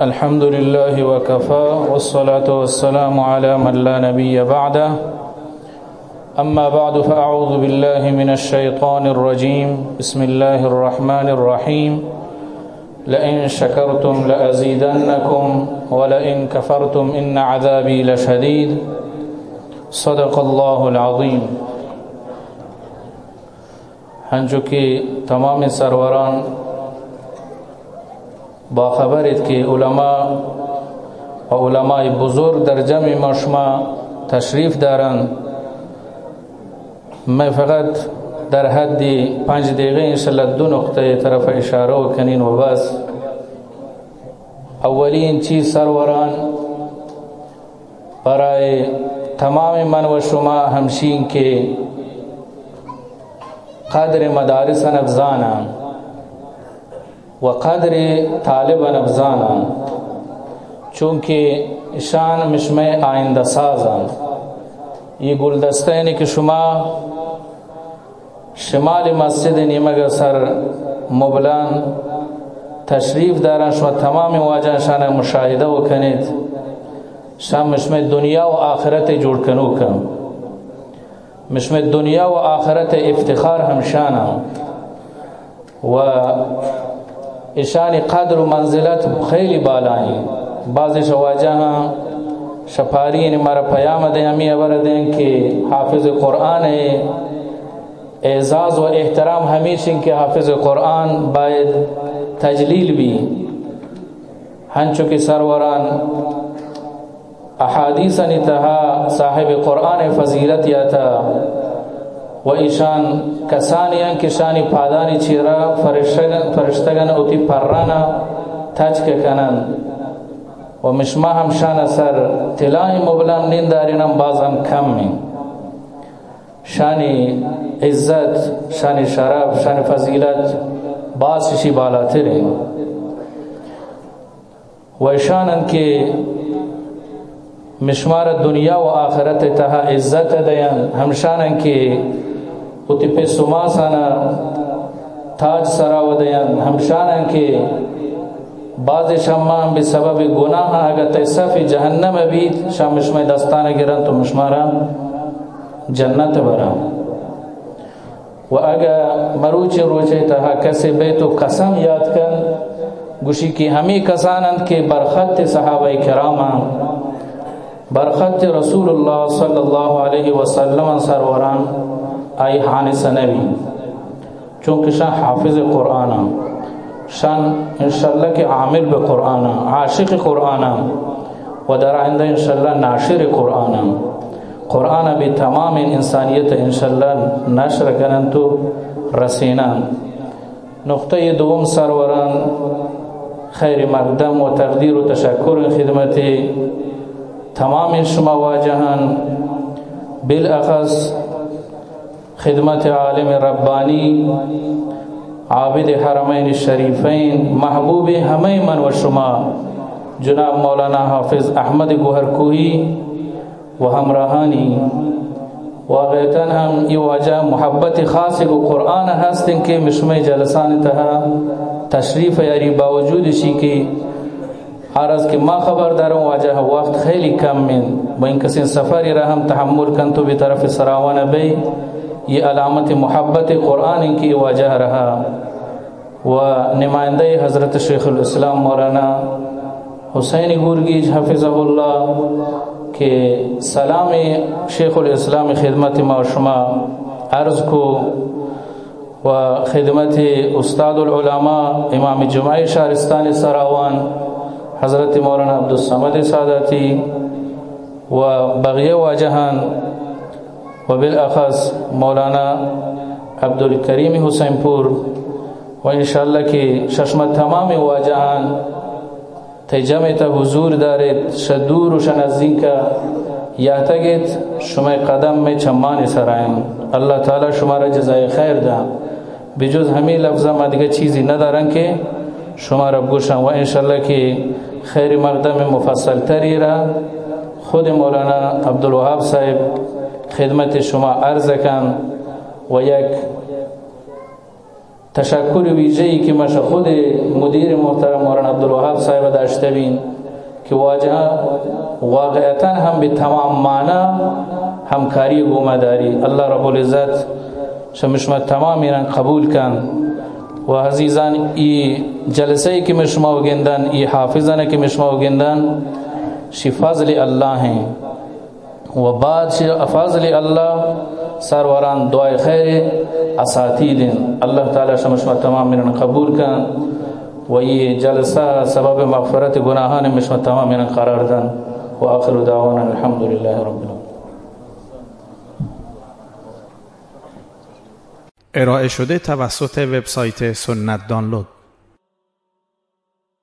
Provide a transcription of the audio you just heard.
الحمد لله وكفى والصلاة والسلام على من لا نبي بعده. أما بعد فأعوذ بالله من الشيطان الرجيم. بسم الله الرحمن الرحيم. لئن شكرتم لأزيدنكم ولئن كفرتم إن عذابي لشديد. صدق الله العظيم. کہ تمام سروران باخبرت کہ علماء و علماء بزرگ در جمع مشما تشریف دارن میں فقط در حد پنج دقیقه انشاءاللہ دو نقطه طرف اشاره و کنین و بس. اولین چیز سروران برای تمام من و شما همشین که قدر مدارس نفزانا وقدر طالب نبزانم چونکه شان مشمه آینده سازم ای گلدستینی که شما شمال مسجد نیمگ سر مبلان تشریف دارن شما تمام واجهشان مشاهده وکنید. شما مشمه دنیا و آخرت جوړ کنو کم. مشمه دنیا و آخرت افتخار هم شانم و اشان قدر و منزلت خیلی بالائیں بعض شواجہ ہاں شپاری نے یعنی مارا پیام دیں، ہمیں ابر دیں کہ حافظ قرآن ہے۔ اعزاز و احترام ہمیشہ کہ حافظ قرآن باید تجلیل بھی۔ ہنچو کے سروران احادیث نتہا صاحب قرآن فضیلت یا تھا و ایشان کسانی ان کشانی پادانی چیرا فرشتگن اوتی پرانا تج کنن و مشما هم شان سر تلای مبلم نیندارینم بازم کم می شانی عزت شانی شرف شانی فضیلت باز شی بالاتر و ایشانن که مشمار دنیا و آخرت تها عزت دیان همشانن که اتی پی سماسانا تاج سراو دیان همشانن که بعض شمان به سبب گناہ اگر تصف جہنم بید شام مشمع دستان گرن تو مشمارا جنت برا و اگر مروچ روچے تہا کسی بیتو قسم یاد کن، گوشی کی ہمیں کسانند کے برخط صحابہ کرامہ برخط رسول اللہ صلی اللہ علیہ وسلم سروران۔ آئی حانس نبی چونکہ شان حافظ قرآن شان انشاءاللہ کے عامل بقرآن عاشق قرآن و در آئندہ انشاءاللہ ناشر قرآن قرآن بھی تمام انسانیت انشاءاللہ نشر کنن تو رسینا نقطہ دوم سروران خیر مقدم و تقدیر و تشکر خدمت تمام شما واجہان بالأخص خدمت عالم ربانی، عابد حرمین الشریفین محبوب ہمیں من و شما، جناب مولانا حافظ احمد گوہر کوئی و ہمراہانی۔ واقعتاً ہم یہ وجہ محبت خاص کو قرآن ہستن کے مشمع جلسان تہا تشریف یاری باوجود اسی کی عرض کہ ما خبر داروں واجہ وقت خیلی کم من بین کسی سفری رحم تحمل کن تو بھی طرف سراوان بی۔ یہ علامت محبت قرآن کی وجہ رہا۔ و نمائندہ حضرت شیخ الاسلام مولانا حسین گورگیج حفظہ اللہ کہ سلام شیخ الاسلام خدمت معشمہ عرض کو و خدمت استاد العلماء امام جمعی شارستان سراوان حضرت مولانا عبدالصمد ساداتی و بغیہ واجہان و بالاخص مولانا عبدالکریم حسین پور و انشالله که ششم تمام واجهان تجمع تا حضور دارید شدور و شنزین کا یحتگید شما قدم می چمان سرائیم الله تعالی شما را جزای خیر ده. بجز همین لفظه ما دیگه چیزی ندارن که شما را بگوشن و انشالله که خیر مقدم مفصل تری را خود مولانا عبدالوهاب صاحب خدمت شما عرض کن و یک تشکر ویژه‌ای که مش خود مدیر محترم مولانا عبدالوهاب صاحب بین که واجه واقعتا هم به تمام معنا همکاری گومه داری الله رب العزت شما تمام ایران قبول کن. و عزیزان ای جلسه که مشما گندن ای حافظانه که مشما گندن شفاظل الله. ہیں و بعد فضل اللہ سروران دعائے خیر اساتید اللہ تعالی شمشما تمام من قبول کن و یہ جلسہ سبب مغفرت گناہان مشما تمام من قرار دن و آخر دعوانا الحمدللہ رب العالمین. ارائه شده توسط وبسایت سنت دانلود.